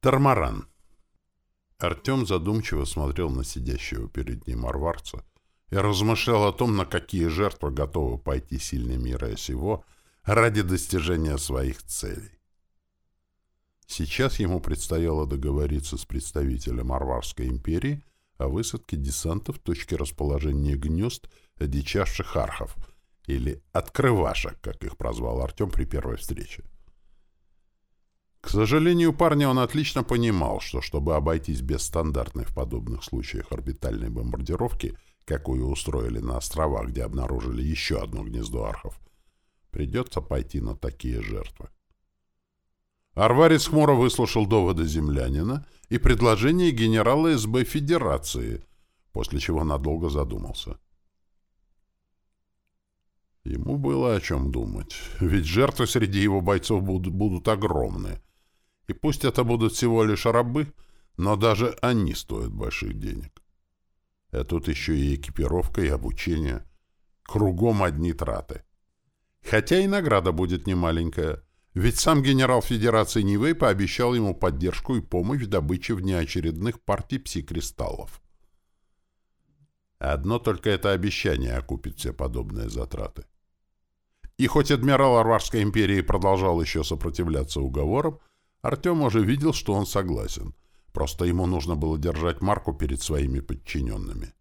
Тормаран. Артем задумчиво смотрел на сидящего перед ним арварца и размышлял о том, на какие жертвы готовы пойти сильный мира сего ради достижения своих целей. Сейчас ему предстояло договориться с представителем Арварской империи о высадке десанта в точке расположения гнезд одичавших архов, или «открывашек», как их прозвал Артем при первой встрече. К сожалению, парня он отлично понимал, что чтобы обойтись без стандартной в подобных случаях орбитальной бомбардировки, какую устроили на островах, где обнаружили еще одно гнездо архов, придется пойти на такие жертвы. Арварец хмуро выслушал доводы землянина и предложение генерала СБ Федерации, после чего надолго задумался. Ему было о чем думать, ведь жертвы среди его бойцов будут, будут огромные. И пусть это будут всего лишь рабы, но даже они стоят больших денег. А тут еще и экипировка, и обучение. Кругом одни траты. Хотя и награда будет немаленькая — ведь сам генерал Федерации Нивэй пообещал ему поддержку и помощь в добыче внеочередных партий пси-кристаллов. Одно только это обещание окупит все подобные затраты. И хоть адмирал Арварской империи продолжал еще сопротивляться уговорам, Артем уже видел, что он согласен. Просто ему нужно было держать марку перед своими подчиненными.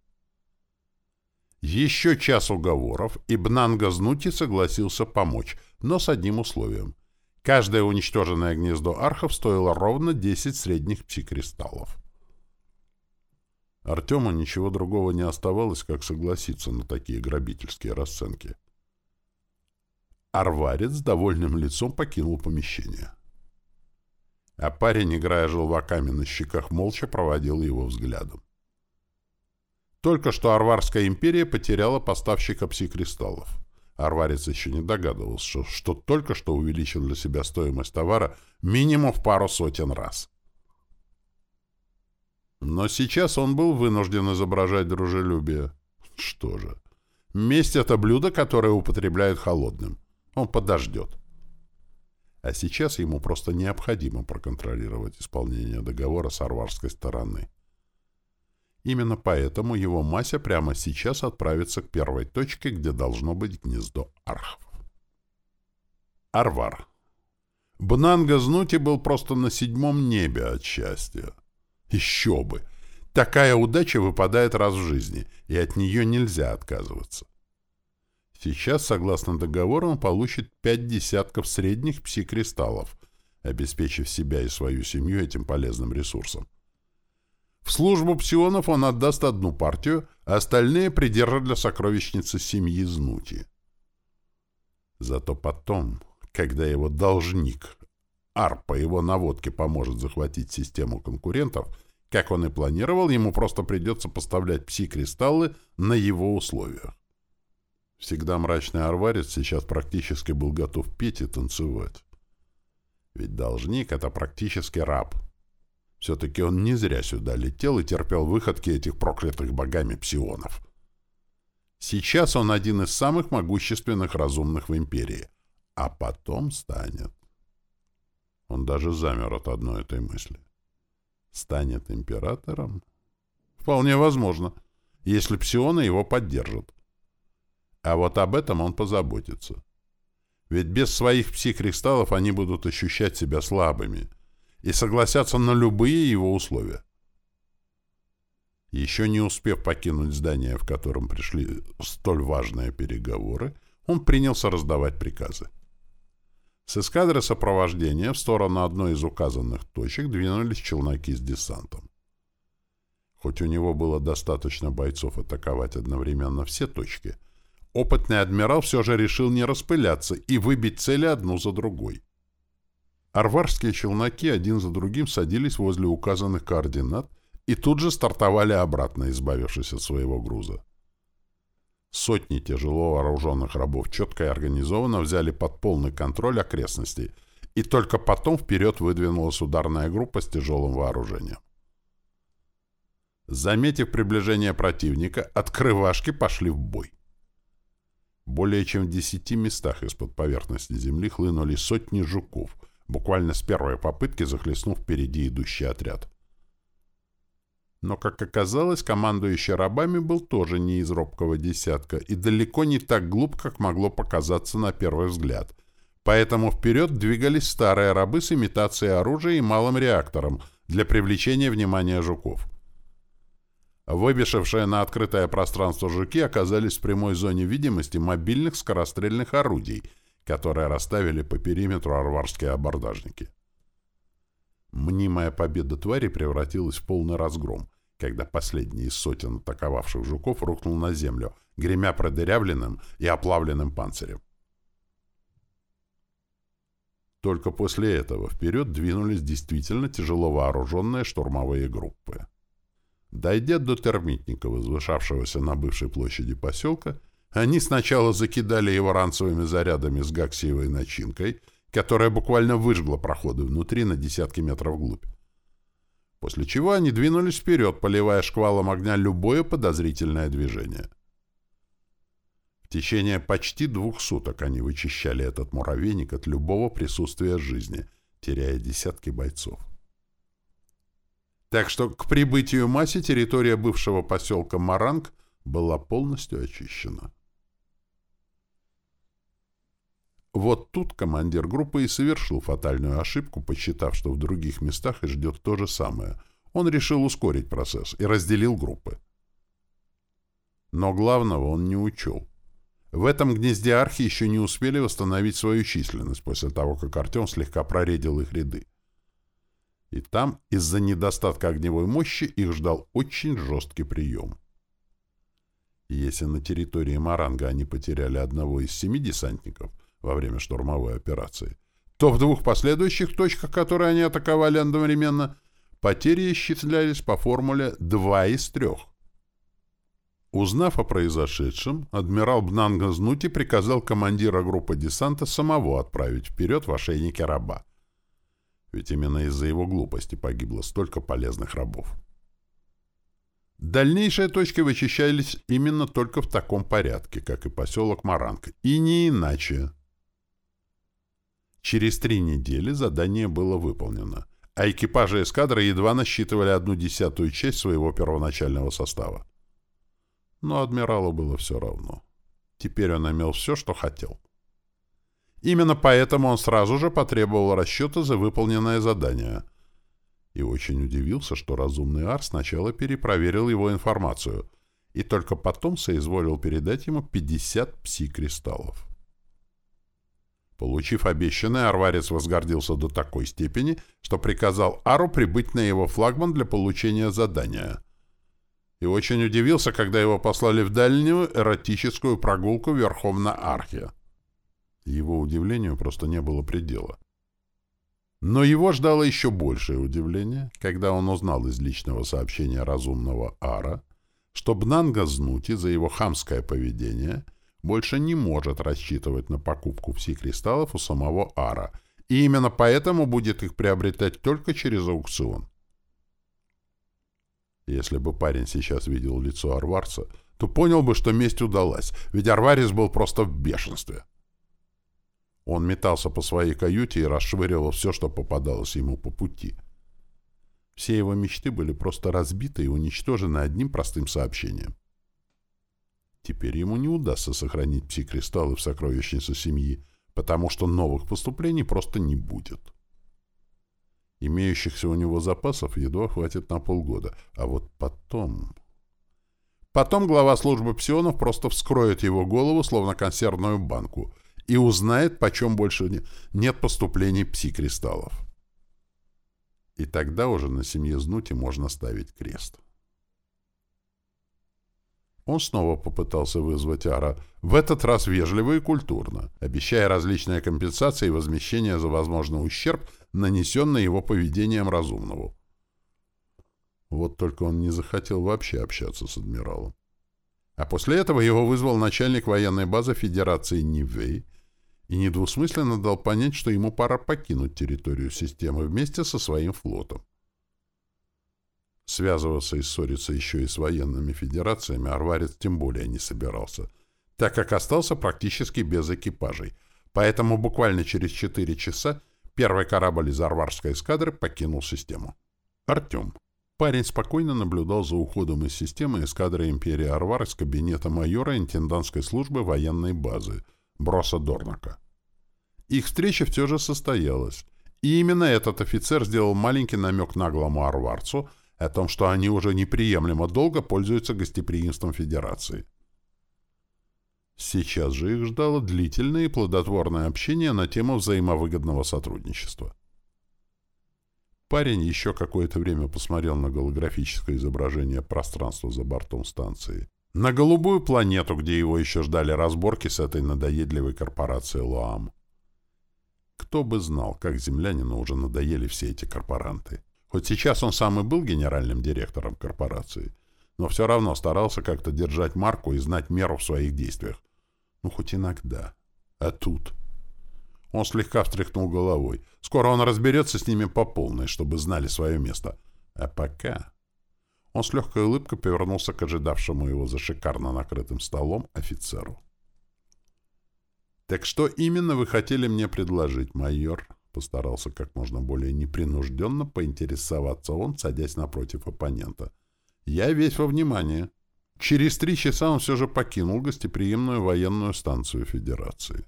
Еще час уговоров, и Бнанга Знути согласился помочь, но с одним условием — Каждое уничтоженное гнездо архов стоило ровно 10 средних пси-кристаллов. Артему ничего другого не оставалось, как согласиться на такие грабительские расценки. Арварец с довольным лицом покинул помещение. А парень, играя желваками на щеках, молча проводил его взглядом. Только что Арварская империя потеряла поставщика пси-кристаллов. Арварец еще не догадывался, что, что только что увеличил для себя стоимость товара минимум в пару сотен раз. Но сейчас он был вынужден изображать дружелюбие. Что же, месть — это блюдо, которое употребляют холодным. Он подождет. А сейчас ему просто необходимо проконтролировать исполнение договора с арварской стороны. Именно поэтому его Мася прямо сейчас отправится к первой точке, где должно быть гнездо архов. Арвар. Бнанга Знути был просто на седьмом небе от счастья. Еще бы! Такая удача выпадает раз в жизни, и от нее нельзя отказываться. Сейчас, согласно договору, он получит пять десятков средних пси-кристаллов, обеспечив себя и свою семью этим полезным ресурсом. В службу псионов он отдаст одну партию, а остальные придержат для сокровищницы семьи Знути. Зато потом, когда его должник, Ар по его наводке поможет захватить систему конкурентов, как он и планировал, ему просто придется поставлять пси-кристаллы на его условиях. Всегда мрачный арварец сейчас практически был готов петь и танцевать. Ведь должник — это практически раб — все-таки он не зря сюда летел и терпел выходки этих проклятых богами псионов. Сейчас он один из самых могущественных разумных в империи. А потом станет. Он даже замер от одной этой мысли. Станет императором? Вполне возможно, если псионы его поддержат. А вот об этом он позаботится. Ведь без своих пси-кристаллов они будут ощущать себя слабыми — и согласятся на любые его условия. Еще не успев покинуть здание, в котором пришли столь важные переговоры, он принялся раздавать приказы. С эскадры сопровождения в сторону одной из указанных точек двинулись челноки с десантом. Хоть у него было достаточно бойцов атаковать одновременно все точки, опытный адмирал все же решил не распыляться и выбить цели одну за другой. Арварские челноки один за другим садились возле указанных координат и тут же стартовали обратно, избавившись от своего груза. Сотни тяжело вооруженных рабов четко и организованно взяли под полный контроль окрестностей, и только потом вперед выдвинулась ударная группа с тяжелым вооружением. Заметив приближение противника, открывашки пошли в бой. Более чем в десяти местах из-под поверхности земли хлынули сотни жуков — буквально с первой попытки захлестнув впереди идущий отряд. Но, как оказалось, командующий рабами был тоже не из робкого десятка и далеко не так глуп, как могло показаться на первый взгляд. Поэтому вперед двигались старые рабы с имитацией оружия и малым реактором для привлечения внимания жуков. Выбежавшие на открытое пространство жуки оказались в прямой зоне видимости мобильных скорострельных орудий, которые расставили по периметру арварские абордажники. Мнимая победа твари превратилась в полный разгром, когда последний из сотен атаковавших жуков рухнул на землю, гремя продырявленным и оплавленным панцирем. Только после этого вперед двинулись действительно тяжело вооруженные штурмовые группы. Дойдя до термитника, возвышавшегося на бывшей площади поселка, они сначала закидали его ранцевыми зарядами с гаксиевой начинкой — которая буквально выжгла проходы внутри на десятки метров вглубь. После чего они двинулись вперед, поливая шквалом огня любое подозрительное движение. В течение почти двух суток они вычищали этот муравейник от любого присутствия жизни, теряя десятки бойцов. Так что к прибытию Маси территория бывшего поселка Маранг была полностью очищена. Вот тут командир группы и совершил фатальную ошибку, посчитав, что в других местах и ждет то же самое. Он решил ускорить процесс и разделил группы. Но главного он не учел. В этом гнезде архи еще не успели восстановить свою численность после того, как Артем слегка проредил их ряды. И там, из-за недостатка огневой мощи, их ждал очень жесткий прием. Если на территории Маранга они потеряли одного из семи десантников — во время штурмовой операции, то в двух последующих точках, которые они атаковали одновременно, потери исчислялись по формуле 2 из 3. Узнав о произошедшем, адмирал Бнанга Знути приказал командира группы десанта самого отправить вперед в ошейнике раба. Ведь именно из-за его глупости погибло столько полезных рабов. Дальнейшие точки вычищались именно только в таком порядке, как и поселок Маранг, и не иначе. Через три недели задание было выполнено, а экипажи эскадры едва насчитывали одну десятую часть своего первоначального состава. Но адмиралу было все равно. Теперь он имел все, что хотел. Именно поэтому он сразу же потребовал расчета за выполненное задание. И очень удивился, что разумный Ар сначала перепроверил его информацию и только потом соизволил передать ему 50 пси-кристаллов. Получив обещанное, Арварец возгордился до такой степени, что приказал Ару прибыть на его флагман для получения задания. И очень удивился, когда его послали в дальнюю эротическую прогулку верхом на архе. Его удивлению просто не было предела. Но его ждало еще большее удивление, когда он узнал из личного сообщения разумного Ара, что Бнанга Знути за его хамское поведение — больше не может рассчитывать на покупку пси-кристаллов у самого Ара, и именно поэтому будет их приобретать только через аукцион. Если бы парень сейчас видел лицо Арварца, то понял бы, что месть удалась, ведь Арварис был просто в бешенстве. Он метался по своей каюте и расшвыривал все, что попадалось ему по пути. Все его мечты были просто разбиты и уничтожены одним простым сообщением. Теперь ему не удастся сохранить пси-кристаллы в сокровищнице семьи, потому что новых поступлений просто не будет. Имеющихся у него запасов едва хватит на полгода, а вот потом... Потом глава службы псионов просто вскроет его голову, словно консервную банку, и узнает, почем больше нет поступлений пси-кристаллов. И тогда уже на семье Знути можно ставить крест. Он снова попытался вызвать Ара, в этот раз вежливо и культурно, обещая различные компенсации и возмещение за возможный ущерб, нанесенный его поведением разумного. Вот только он не захотел вообще общаться с адмиралом. А после этого его вызвал начальник военной базы Федерации Нивей и недвусмысленно дал понять, что ему пора покинуть территорию системы вместе со своим флотом. Связываться и ссориться еще и с военными федерациями Арварец тем более не собирался, так как остался практически без экипажей, поэтому буквально через четыре часа Первый корабль из Арварской эскадры покинул систему. Артем. Парень спокойно наблюдал за уходом из системы эскадры Империи Арвар из кабинета майора интендантской службы военной базы Броса Дорнака. Их встреча все же состоялась, и именно этот офицер сделал маленький намек наглому арварцу о том, что они уже неприемлемо долго пользуются гостеприимством Федерации. Сейчас же их ждало длительное и плодотворное общение на тему взаимовыгодного сотрудничества. Парень еще какое-то время посмотрел на голографическое изображение пространства за бортом станции, на голубую планету, где его еще ждали разборки с этой надоедливой корпорацией Лоам. Кто бы знал, как землянину уже надоели все эти корпоранты. Хоть сейчас он сам и был генеральным директором корпорации, но все равно старался как-то держать марку и знать меру в своих действиях. Ну, хоть иногда. А тут... Он слегка встряхнул головой. Скоро он разберется с ними по полной, чтобы знали свое место. А пока... Он с легкой улыбкой повернулся к ожидавшему его за шикарно накрытым столом офицеру. «Так что именно вы хотели мне предложить, майор?» Постарался как можно более непринужденно поинтересоваться он, садясь напротив оппонента. «Я весь во внимание». Через три часа он все же покинул гостеприимную военную станцию Федерации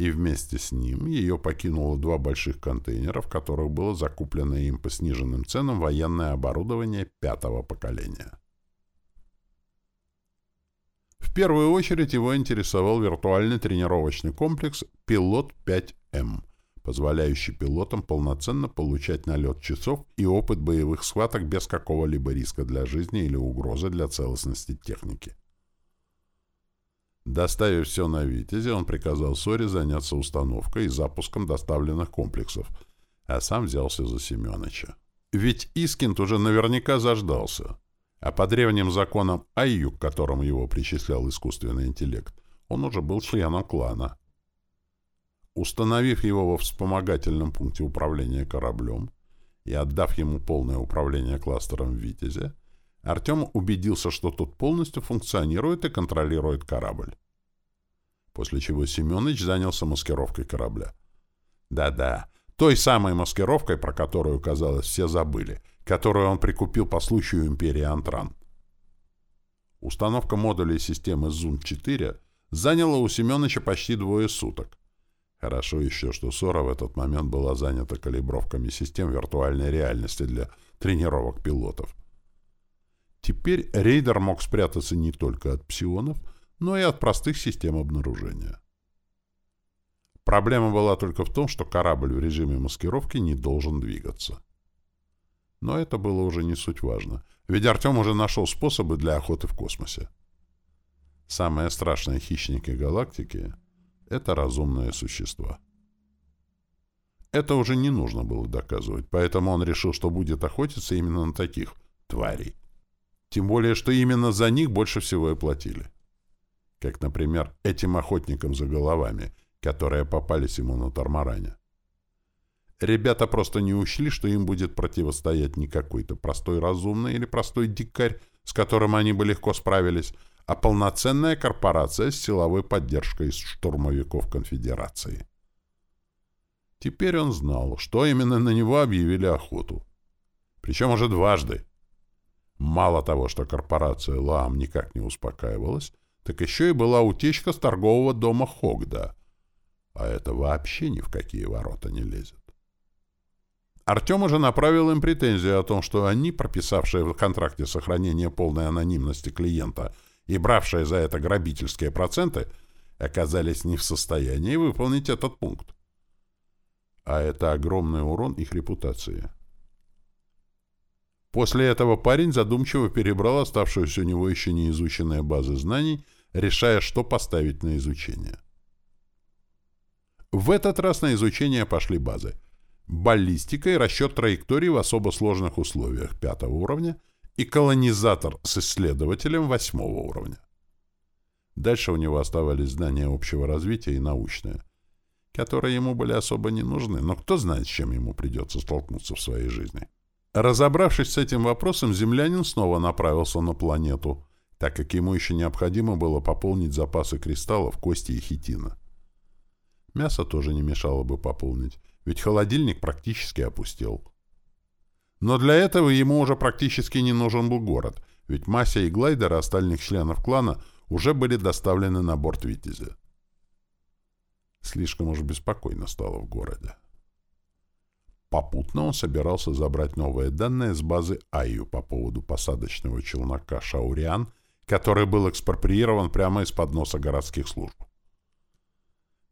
и вместе с ним ее покинуло два больших контейнера, в которых было закуплено им по сниженным ценам военное оборудование пятого поколения. В первую очередь его интересовал виртуальный тренировочный комплекс «Пилот-5М», позволяющий пилотам полноценно получать налет часов и опыт боевых схваток без какого-либо риска для жизни или угрозы для целостности техники. Доставив все на «Витязе», он приказал Соре заняться установкой и запуском доставленных комплексов, а сам взялся за Семеновича. Ведь Искинд уже наверняка заждался, а по древним законам Айю, к которым его причислял искусственный интеллект, он уже был членом клана. Установив его во вспомогательном пункте управления кораблем и отдав ему полное управление кластером «Витязе», Артем убедился, что тот полностью функционирует и контролирует корабль. После чего Семенович занялся маскировкой корабля. Да-да, той самой маскировкой, про которую, казалось, все забыли, которую он прикупил по случаю империи Антран. Установка модулей системы Зун-4 заняла у Семеновича почти двое суток. Хорошо еще, что Сора в этот момент была занята калибровками систем виртуальной реальности для тренировок пилотов. Теперь рейдер мог спрятаться не только от псионов, но и от простых систем обнаружения. Проблема была только в том, что корабль в режиме маскировки не должен двигаться. Но это было уже не суть важно, ведь Артем уже нашел способы для охоты в космосе. Самые страшные хищники галактики — это разумные существа. Это уже не нужно было доказывать, поэтому он решил, что будет охотиться именно на таких тварей. Тем более, что именно за них больше всего и платили. Как, например, этим охотникам за головами, которые попались ему на Тормаране. Ребята просто не учли, что им будет противостоять не какой-то простой разумный или простой дикарь, с которым они бы легко справились, а полноценная корпорация с силовой поддержкой из штурмовиков конфедерации. Теперь он знал, что именно на него объявили охоту. Причем уже дважды. Мало того, что корпорация ЛАМ никак не успокаивалась, так еще и была утечка с торгового дома Хогда. А это вообще ни в какие ворота не лезет. Артем уже направил им претензию о том, что они, прописавшие в контракте сохранение полной анонимности клиента и бравшие за это грабительские проценты, оказались не в состоянии выполнить этот пункт. А это огромный урон их репутации. После этого парень задумчиво перебрал оставшуюся у него еще не изученные базы знаний, решая, что поставить на изучение. В этот раз на изучение пошли базы. Баллистика и расчет траекторий в особо сложных условиях пятого уровня и колонизатор с исследователем восьмого уровня. Дальше у него оставались знания общего развития и научные, которые ему были особо не нужны, но кто знает, с чем ему придется столкнуться в своей жизни. Разобравшись с этим вопросом, землянин снова направился на планету, так как ему еще необходимо было пополнить запасы кристаллов, кости и хитина. Мясо тоже не мешало бы пополнить, ведь холодильник практически опустел. Но для этого ему уже практически не нужен был город, ведь Мася и глайдеры остальных членов клана уже были доставлены на борт «Витязя». Слишком уж беспокойно стало в городе. Попутно он собирался забрать новые данные с базы Айю по поводу посадочного челнока «Шауриан», который был экспроприирован прямо из-под носа городских служб.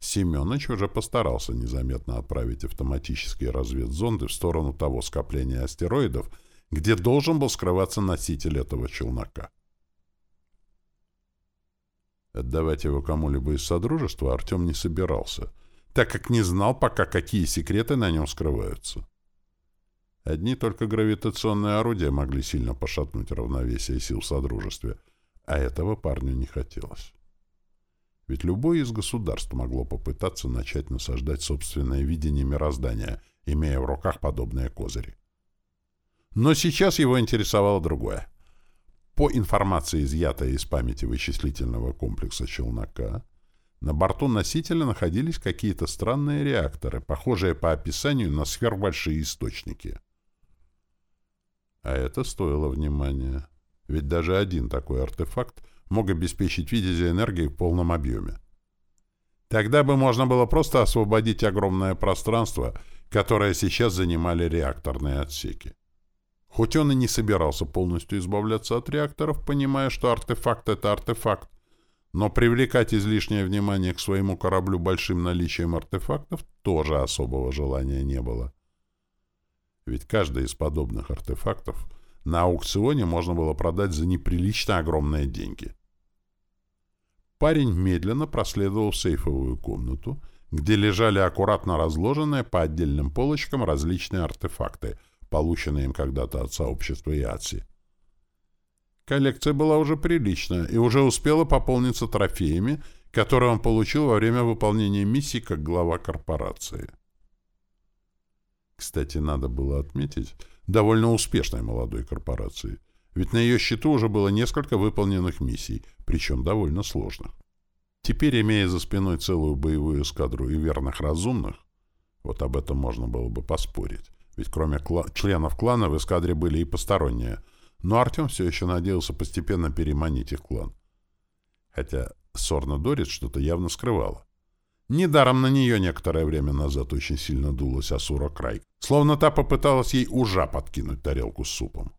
Семенович уже постарался незаметно отправить автоматические разведзонды в сторону того скопления астероидов, где должен был скрываться носитель этого челнока. Отдавать его кому-либо из Содружества Артем не собирался, так как не знал пока, какие секреты на нем скрываются. Одни только гравитационные орудия могли сильно пошатнуть равновесие сил в Содружестве, а этого парню не хотелось. Ведь любое из государств могло попытаться начать насаждать собственное видение мироздания, имея в руках подобные козыри. Но сейчас его интересовало другое. По информации, изъятой из памяти вычислительного комплекса «Челнока», на борту носителя находились какие-то странные реакторы, похожие по описанию на сверхбольшие источники. А это стоило внимания. Ведь даже один такой артефакт мог обеспечить Витязя энергией в полном объеме. Тогда бы можно было просто освободить огромное пространство, которое сейчас занимали реакторные отсеки. Хоть он и не собирался полностью избавляться от реакторов, понимая, что артефакт — это артефакт, но привлекать излишнее внимание к своему кораблю большим наличием артефактов тоже особого желания не было. Ведь каждый из подобных артефактов на аукционе можно было продать за неприлично огромные деньги. Парень медленно проследовал в сейфовую комнату, где лежали аккуратно разложенные по отдельным полочкам различные артефакты, полученные им когда-то от сообщества Яци. Коллекция была уже приличная и уже успела пополниться трофеями, которые он получил во время выполнения миссии как глава корпорации. Кстати, надо было отметить, довольно успешной молодой корпорации, ведь на ее счету уже было несколько выполненных миссий, причем довольно сложных. Теперь, имея за спиной целую боевую эскадру и верных разумных, вот об этом можно было бы поспорить, ведь кроме кла членов клана в эскадре были и посторонние, но Артем все еще надеялся постепенно переманить их клан. Хотя Сорна Дорит что-то явно скрывала. Недаром на нее некоторое время назад очень сильно дулась Асура Край, словно та попыталась ей ужа подкинуть тарелку с супом.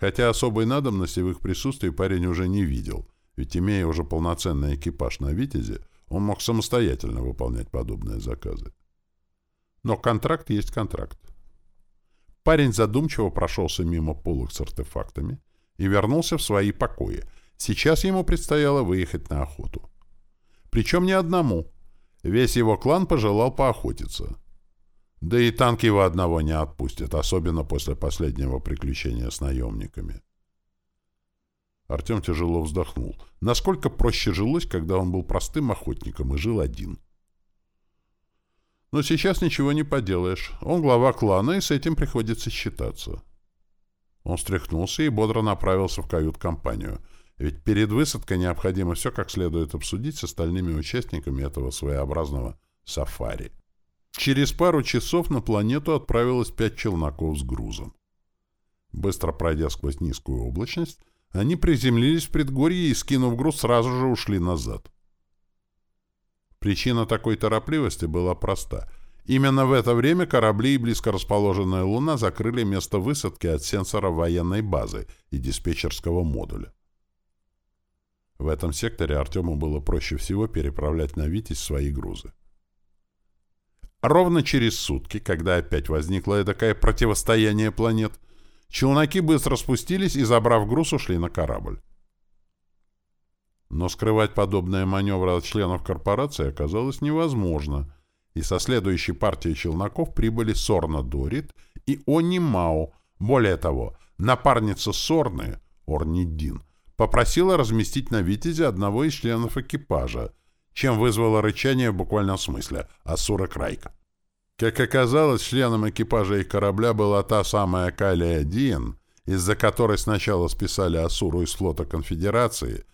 Хотя особой надобности в их присутствии парень уже не видел, ведь, имея уже полноценный экипаж на «Витязе», он мог самостоятельно выполнять подобные заказы. Но контракт есть контракт. Парень задумчиво прошелся мимо полок с артефактами и вернулся в свои покои. Сейчас ему предстояло выехать на охоту. Причем не одному. Весь его клан пожелал поохотиться. Да и танк его одного не отпустят, особенно после последнего приключения с наемниками. Артем тяжело вздохнул. Насколько проще жилось, когда он был простым охотником и жил один. Но сейчас ничего не поделаешь. Он глава клана, и с этим приходится считаться. Он встряхнулся и бодро направился в кают-компанию. Ведь перед высадкой необходимо все как следует обсудить с остальными участниками этого своеобразного сафари. Через пару часов на планету отправилось пять челноков с грузом. Быстро пройдя сквозь низкую облачность, они приземлились в предгорье и, скинув груз, сразу же ушли назад. Причина такой торопливости была проста. Именно в это время корабли и близко расположенная Луна закрыли место высадки от сенсора военной базы и диспетчерского модуля. В этом секторе Артему было проще всего переправлять на «Витязь» свои грузы. Ровно через сутки, когда опять возникло такое противостояние планет, челноки быстро спустились и, забрав груз, ушли на корабль. Но скрывать подобные маневры от членов корпорации оказалось невозможно, и со следующей партией челноков прибыли Сорна Дорит и Они Мао. Более того, напарница Сорны, Орнидин, попросила разместить на «Витязе» одного из членов экипажа — чем вызвало рычание в буквальном смысле Асура Крайка. Как оказалось, членом экипажа их корабля была та самая Калия Диен, из-за которой сначала списали Асуру из флота Конфедерации,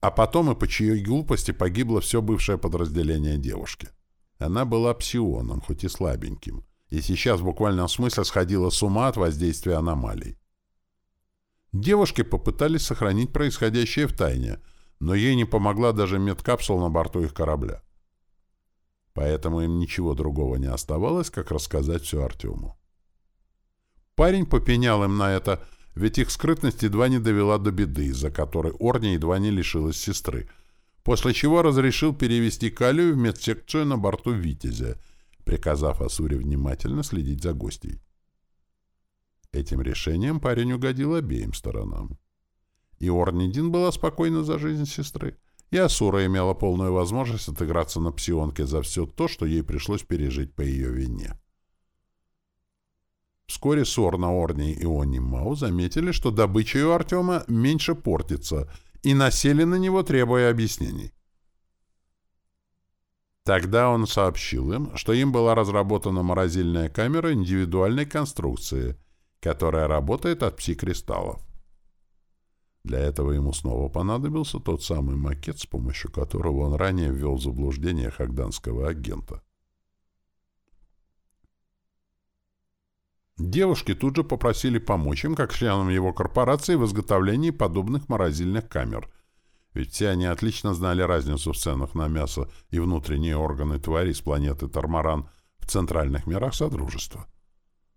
а потом и по чьей глупости погибло все бывшее подразделение девушки. Она была псионом, хоть и слабеньким, и сейчас в буквальном смысле сходила с ума от воздействия аномалий. Девушки попытались сохранить происходящее в тайне, но ей не помогла даже медкапсула на борту их корабля. Поэтому им ничего другого не оставалось, как рассказать все Артему. Парень попенял им на это, ведь их скрытность едва не довела до беды, из-за которой Орни едва не лишилась сестры, после чего разрешил перевести Калию в медсекцию на борту «Витязя», приказав Асуре внимательно следить за гостей. Этим решением парень угодил обеим сторонам. И Орнидин была спокойна за жизнь сестры, и Асура имела полную возможность отыграться на псионке за все то, что ей пришлось пережить по ее вине. Вскоре Сорна, Орни и Они Мау заметили, что добыча у Артема меньше портится, и насели на него, требуя объяснений. Тогда он сообщил им, что им была разработана морозильная камера индивидуальной конструкции, которая работает от пси-кристаллов. Для этого ему снова понадобился тот самый макет, с помощью которого он ранее ввел в заблуждение хагданского агента. Девушки тут же попросили помочь им, как членам его корпорации, в изготовлении подобных морозильных камер. Ведь все они отлично знали разницу в ценах на мясо и внутренние органы твари с планеты Тормаран в центральных мирах Содружества.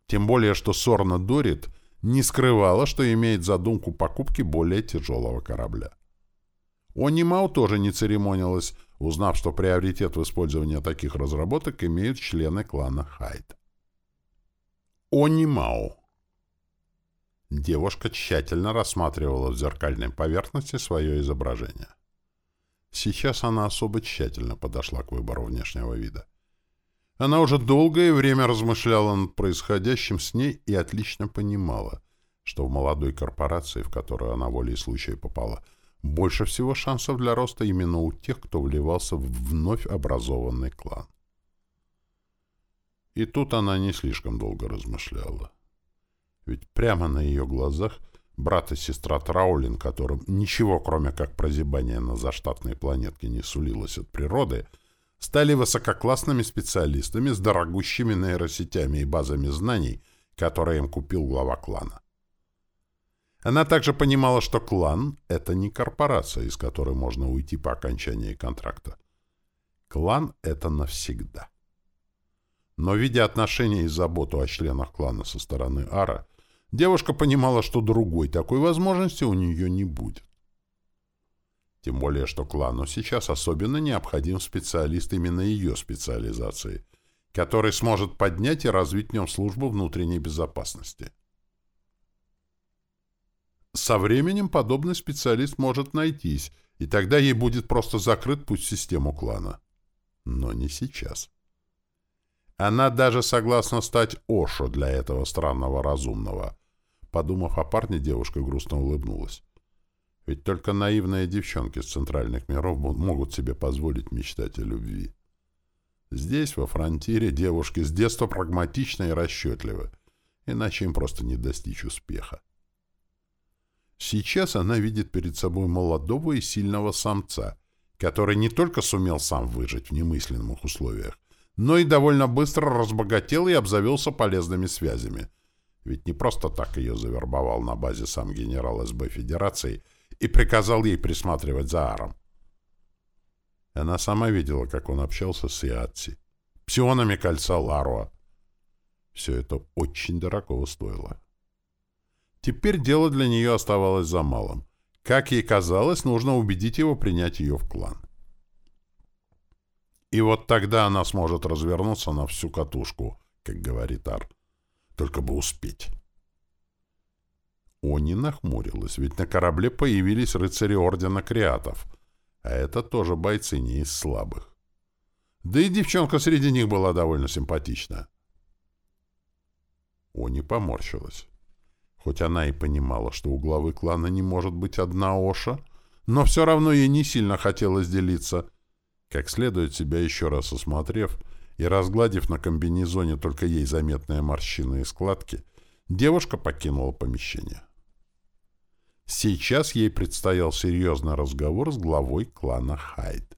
Тем более, что Сорна Дорит не скрывала, что имеет задумку покупки более тяжелого корабля. Онимау тоже не церемонилась, узнав, что приоритет в использовании таких разработок имеют члены клана Хайд. Онимао. Девушка тщательно рассматривала в зеркальной поверхности свое изображение. Сейчас она особо тщательно подошла к выбору внешнего вида. Она уже долгое время размышляла над происходящим с ней и отлично понимала, что в молодой корпорации, в которую она волей случая попала, больше всего шансов для роста именно у тех, кто вливался в вновь образованный клан. И тут она не слишком долго размышляла. Ведь прямо на ее глазах брат и сестра Траулин, которым ничего, кроме как прозябания на заштатной планетке, не сулилось от природы, стали высококлассными специалистами с дорогущими нейросетями и базами знаний, которые им купил глава клана. Она также понимала, что клан — это не корпорация, из которой можно уйти по окончании контракта. Клан — это навсегда. Но, видя отношения и заботу о членах клана со стороны Ара, девушка понимала, что другой такой возможности у нее не будет. Тем более, что клану сейчас особенно необходим специалист именно ее специализации, который сможет поднять и развить в нем службу внутренней безопасности. Со временем подобный специалист может найтись, и тогда ей будет просто закрыт путь в систему клана. Но не сейчас. Она даже согласна стать Ошо для этого странного разумного. Подумав о парне, девушка грустно улыбнулась. Ведь только наивные девчонки с центральных миров могут себе позволить мечтать о любви. Здесь, во фронтире, девушки с детства прагматичны и расчетливы, иначе им просто не достичь успеха. Сейчас она видит перед собой молодого и сильного самца, который не только сумел сам выжить в немысленных условиях, но и довольно быстро разбогател и обзавелся полезными связями. Ведь не просто так ее завербовал на базе сам генерал СБ Федерации и приказал ей присматривать за Аром. Она сама видела, как он общался с Иатси, псионами кольца Ларуа. Все это очень дорого стоило. Теперь дело для нее оставалось за малым. Как ей казалось, нужно убедить его принять ее в клан. И вот тогда она сможет развернуться на всю катушку, как говорит Ар. Только бы успеть. Они нахмурилась, ведь на корабле появились рыцари Ордена Креатов, а это тоже бойцы не из слабых. Да и девчонка среди них была довольно симпатичная. Они поморщилась. Хоть она и понимала, что у главы клана не может быть одна Оша, но все равно ей не сильно хотелось делиться — как следует себя еще раз осмотрев и разгладив на комбинезоне только ей заметные морщины и складки, девушка покинула помещение. Сейчас ей предстоял серьезный разговор с главой клана Хайд.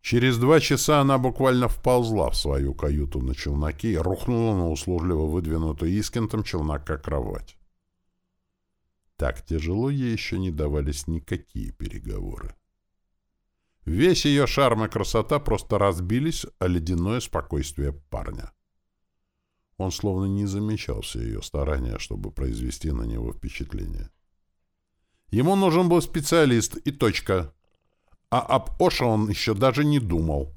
Через два часа она буквально вползла в свою каюту на челноке и рухнула на услужливо выдвинутую Искентом челнока кровать. Так тяжело ей еще не давались никакие переговоры. Весь ее шарм и красота просто разбились о ледяное спокойствие парня. Он словно не замечал все ее старания, чтобы произвести на него впечатление. Ему нужен был специалист и точка а об Оше он еще даже не думал.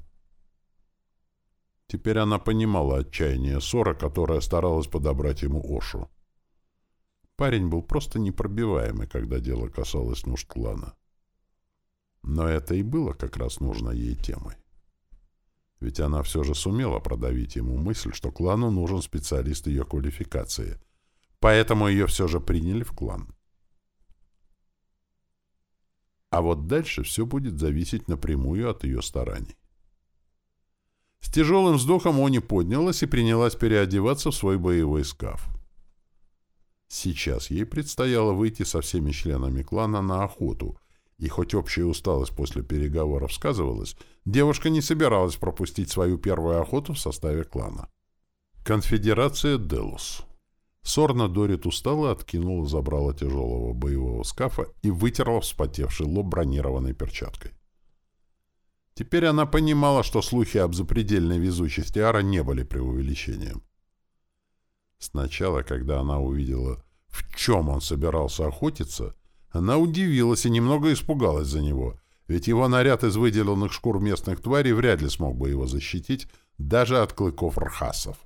Теперь она понимала отчаяние Сора, которая старалась подобрать ему Ошу. Парень был просто непробиваемый, когда дело касалось нужд клана. Но это и было как раз нужно ей темой. Ведь она все же сумела продавить ему мысль, что клану нужен специалист ее квалификации. Поэтому ее все же приняли в клан. А вот дальше все будет зависеть напрямую от ее стараний. С тяжелым вздохом Они поднялась и принялась переодеваться в свой боевой скаф. Сейчас ей предстояло выйти со всеми членами клана на охоту, и хоть общая усталость после переговоров сказывалась, девушка не собиралась пропустить свою первую охоту в составе клана. Конфедерация Делус Сорна Дорит устала, откинула, забрала тяжелого боевого скафа и вытерла вспотевший лоб бронированной перчаткой. Теперь она понимала, что слухи об запредельной везучести Ара не были преувеличением. Сначала, когда она увидела, в чем он собирался охотиться, она удивилась и немного испугалась за него, ведь его наряд из выделенных шкур местных тварей вряд ли смог бы его защитить даже от клыков рхасов.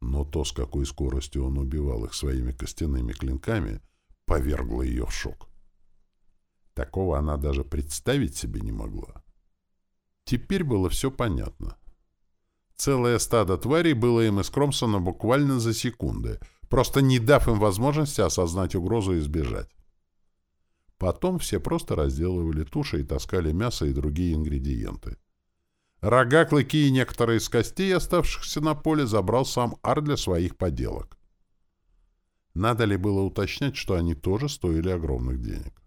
Но то, с какой скоростью он убивал их своими костяными клинками, повергло ее в шок. Такого она даже представить себе не могла. Теперь было все понятно. Целое стадо тварей было им искромсано буквально за секунды, просто не дав им возможности осознать угрозу и избежать. Потом все просто разделывали туши и таскали мясо и другие ингредиенты. Рога, клыки и некоторые из костей, оставшихся на поле, забрал сам Ар для своих поделок. Надо ли было уточнять, что они тоже стоили огромных денег?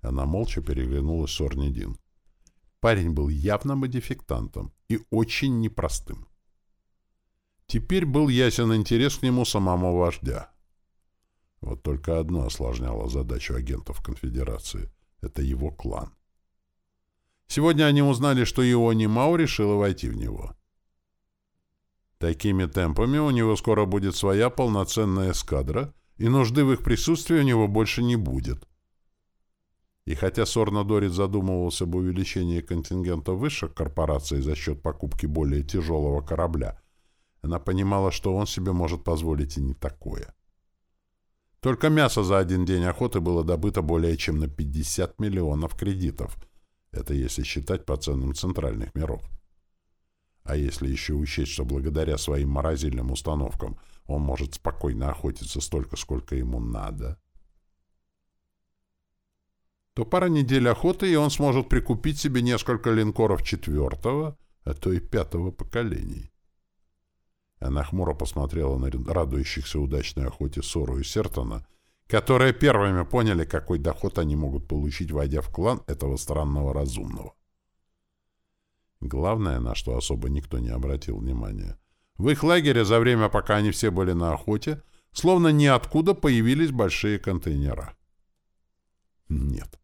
Она молча переглянулась с Орнидин. Парень был явно модификтантом и очень непростым. Теперь был ясен интерес к нему самому вождя. Вот только одно осложняло задачу агентов конфедерации — это его клан. Сегодня они узнали, что Иони Мау решила войти в него. Такими темпами у него скоро будет своя полноценная эскадра, и нужды в их присутствии у него больше не будет. И хотя Сорна Дорит задумывался об увеличении контингента высших корпораций за счет покупки более тяжелого корабля, она понимала, что он себе может позволить и не такое. Только мясо за один день охоты было добыто более чем на 50 миллионов кредитов — это если считать по ценам центральных миров. А если еще учесть, что благодаря своим морозильным установкам он может спокойно охотиться столько, сколько ему надо, то пара недель охоты, и он сможет прикупить себе несколько линкоров четвертого, а то и пятого поколений. Она хмуро посмотрела на радующихся удачной охоте Сору и Сертона которые первыми поняли, какой доход они могут получить, войдя в клан этого странного разумного. Главное, на что особо никто не обратил внимания. В их лагере за время, пока они все были на охоте, словно ниоткуда появились большие контейнера. Нет.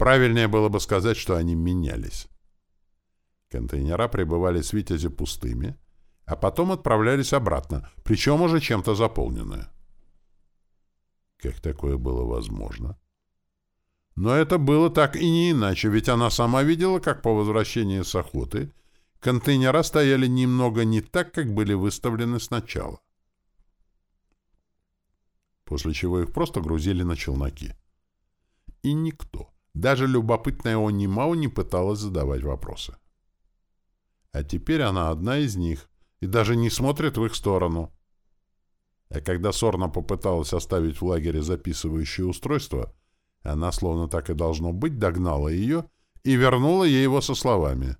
Правильнее было бы сказать, что они менялись. Контейнера пребывали с Витязи пустыми, а потом отправлялись обратно, причем уже чем-то заполненные. Как такое было возможно? Но это было так и не иначе, ведь она сама видела, как по возвращении с охоты контейнера стояли немного не так, как были выставлены сначала. После чего их просто грузили на челноки. И никто, даже любопытная Они Мау, не пыталась задавать вопросы. А теперь она одна из них и даже не смотрит в их сторону. А когда Сорна попыталась оставить в лагере записывающее устройство, она, словно так и должно быть, догнала ее и вернула ей его со словами.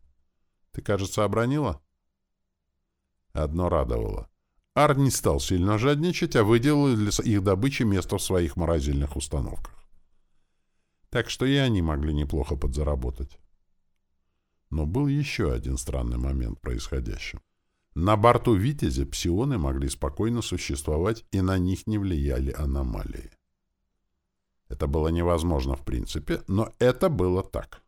«Ты, кажется, обронила?» Одно радовало. Ар не стал сильно жадничать, а выделил для их добычи место в своих морозильных установках. Так что и они могли неплохо подзаработать. Но был еще один странный момент происходящего. На борту «Витязя» псионы могли спокойно существовать, и на них не влияли аномалии. Это было невозможно в принципе, но это было так.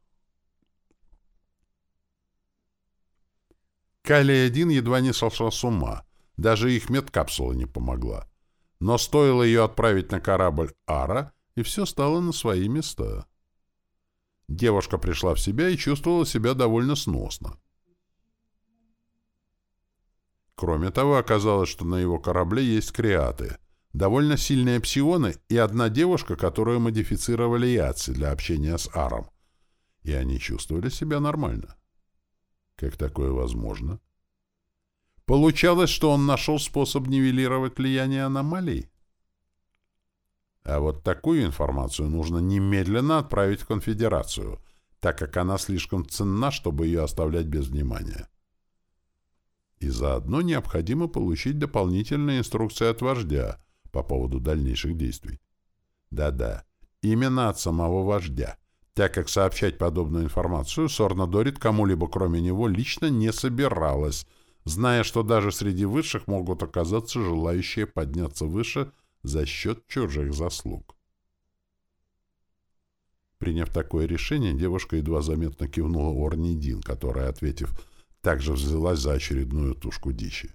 Калия-1 едва не сошла с ума. Даже их медкапсула не помогла. Но стоило ее отправить на корабль «Ара», и все стало на свои места. Девушка пришла в себя и чувствовала себя довольно сносно. Кроме того, оказалось, что на его корабле есть креаты, довольно сильные псионы и одна девушка, которую модифицировали яцы для общения с Аром. И они чувствовали себя нормально. Как такое возможно? Получалось, что он нашел способ нивелировать влияние аномалий. А вот такую информацию нужно немедленно отправить в конфедерацию, так как она слишком ценна, чтобы ее оставлять без внимания. И заодно необходимо получить дополнительные инструкции от вождя по поводу дальнейших действий. Да-да, именно от самого вождя, так как сообщать подобную информацию Сорна Дорит кому-либо кроме него лично не собиралась, зная, что даже среди высших могут оказаться желающие подняться выше за счет чужих заслуг. Приняв такое решение, девушка едва заметно кивнула Орнидин, которая, ответив также взялась за очередную тушку дичи.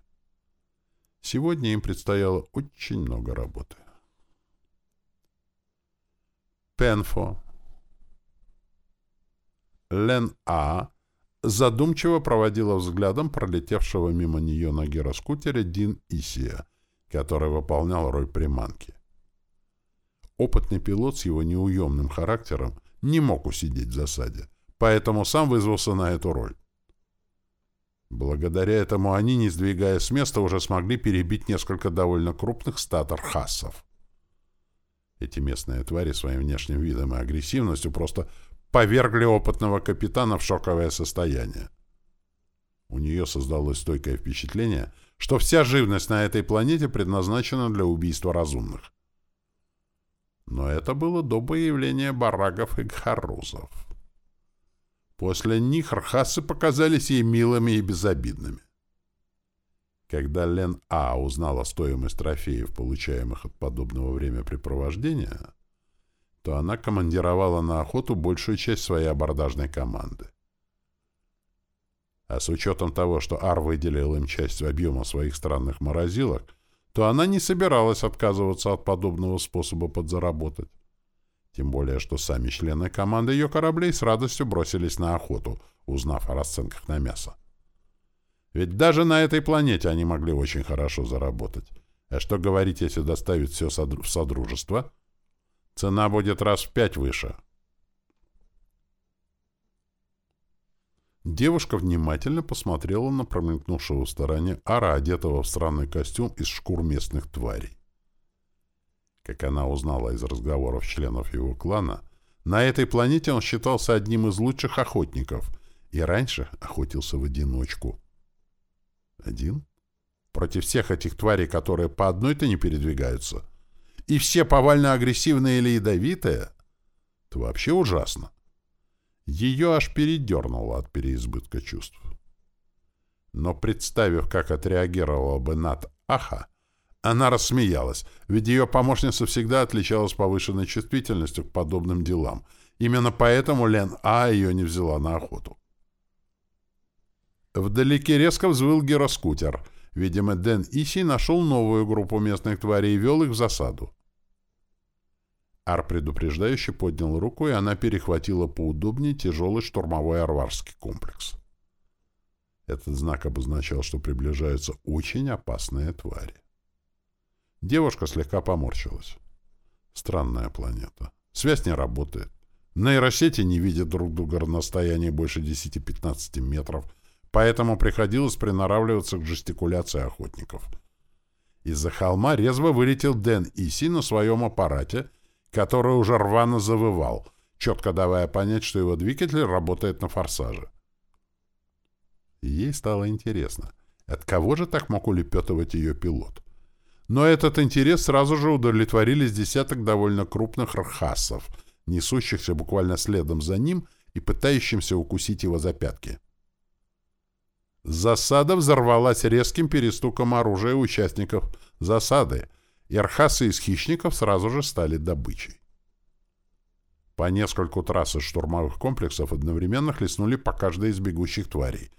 Сегодня им предстояло очень много работы. Пенфо. Лен А. задумчиво проводила взглядом пролетевшего мимо нее на гироскутере Дин Исия, который выполнял роль приманки. Опытный пилот с его неуемным характером не мог усидеть в засаде, поэтому сам вызвался на эту роль. Благодаря этому они, не сдвигая с места, уже смогли перебить несколько довольно крупных статор-хассов. Эти местные твари своим внешним видом и агрессивностью просто повергли опытного капитана в шоковое состояние. У нее создалось стойкое впечатление, что вся живность на этой планете предназначена для убийства разумных. Но это было до появления барагов и гхарузов. После них рхасы показались ей милыми и безобидными. Когда Лен А узнала стоимость трофеев, получаемых от подобного времяпрепровождения, то она командировала на охоту большую часть своей абордажной команды. А с учетом того, что Ар выделил им часть объема своих странных морозилок, то она не собиралась отказываться от подобного способа подзаработать. Тем более, что сами члены команды ее кораблей с радостью бросились на охоту, узнав о расценках на мясо. Ведь даже на этой планете они могли очень хорошо заработать. А что говорить, если доставить все в Содружество? Цена будет раз в пять выше. Девушка внимательно посмотрела на промелькнувшего в стороне ара, одетого в странный костюм из шкур местных тварей. Как она узнала из разговоров членов его клана, на этой планете он считался одним из лучших охотников и раньше охотился в одиночку. Один? Против всех этих тварей, которые по одной-то не передвигаются. И все повально агрессивные или ядовитые? Это вообще ужасно. Ее аж передернуло от переизбытка чувств. Но представив, как отреагировала бы Нат Аха, она рассмеялась, ведь ее помощница всегда отличалась повышенной чувствительностью к подобным делам. Именно поэтому Лен А ее не взяла на охоту. Вдалеке резко взвыл гироскутер. Видимо, Дэн Иси нашел новую группу местных тварей и вел их в засаду. Ар предупреждающе поднял руку, и она перехватила поудобнее тяжелый штурмовой арварский комплекс. Этот знак обозначал, что приближаются очень опасные твари. Девушка слегка поморщилась. Странная планета. Связь не работает. Нейросети не видят друг друга на расстоянии больше 10-15 метров, поэтому приходилось приноравливаться к жестикуляции охотников. Из-за холма резво вылетел Дэн Иси на своем аппарате, который уже рвано завывал, четко давая понять, что его двигатель работает на форсаже. Ей стало интересно, от кого же так мог улепетывать ее пилот? Но этот интерес сразу же удовлетворились десяток довольно крупных рхасов, несущихся буквально следом за ним и пытающимся укусить его за пятки. Засада взорвалась резким перестуком оружия участников засады, и архасы из хищников сразу же стали добычей. По нескольку трасс из штурмовых комплексов одновременно хлестнули по каждой из бегущих тварей,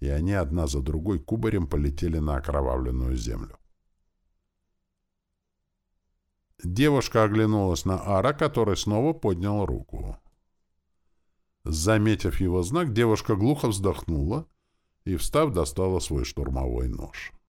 и они одна за другой кубарем полетели на окровавленную землю. Девушка оглянулась на Ара, который снова поднял руку. Заметив его знак, девушка глухо вздохнула и, встав, достала свой штурмовой нож.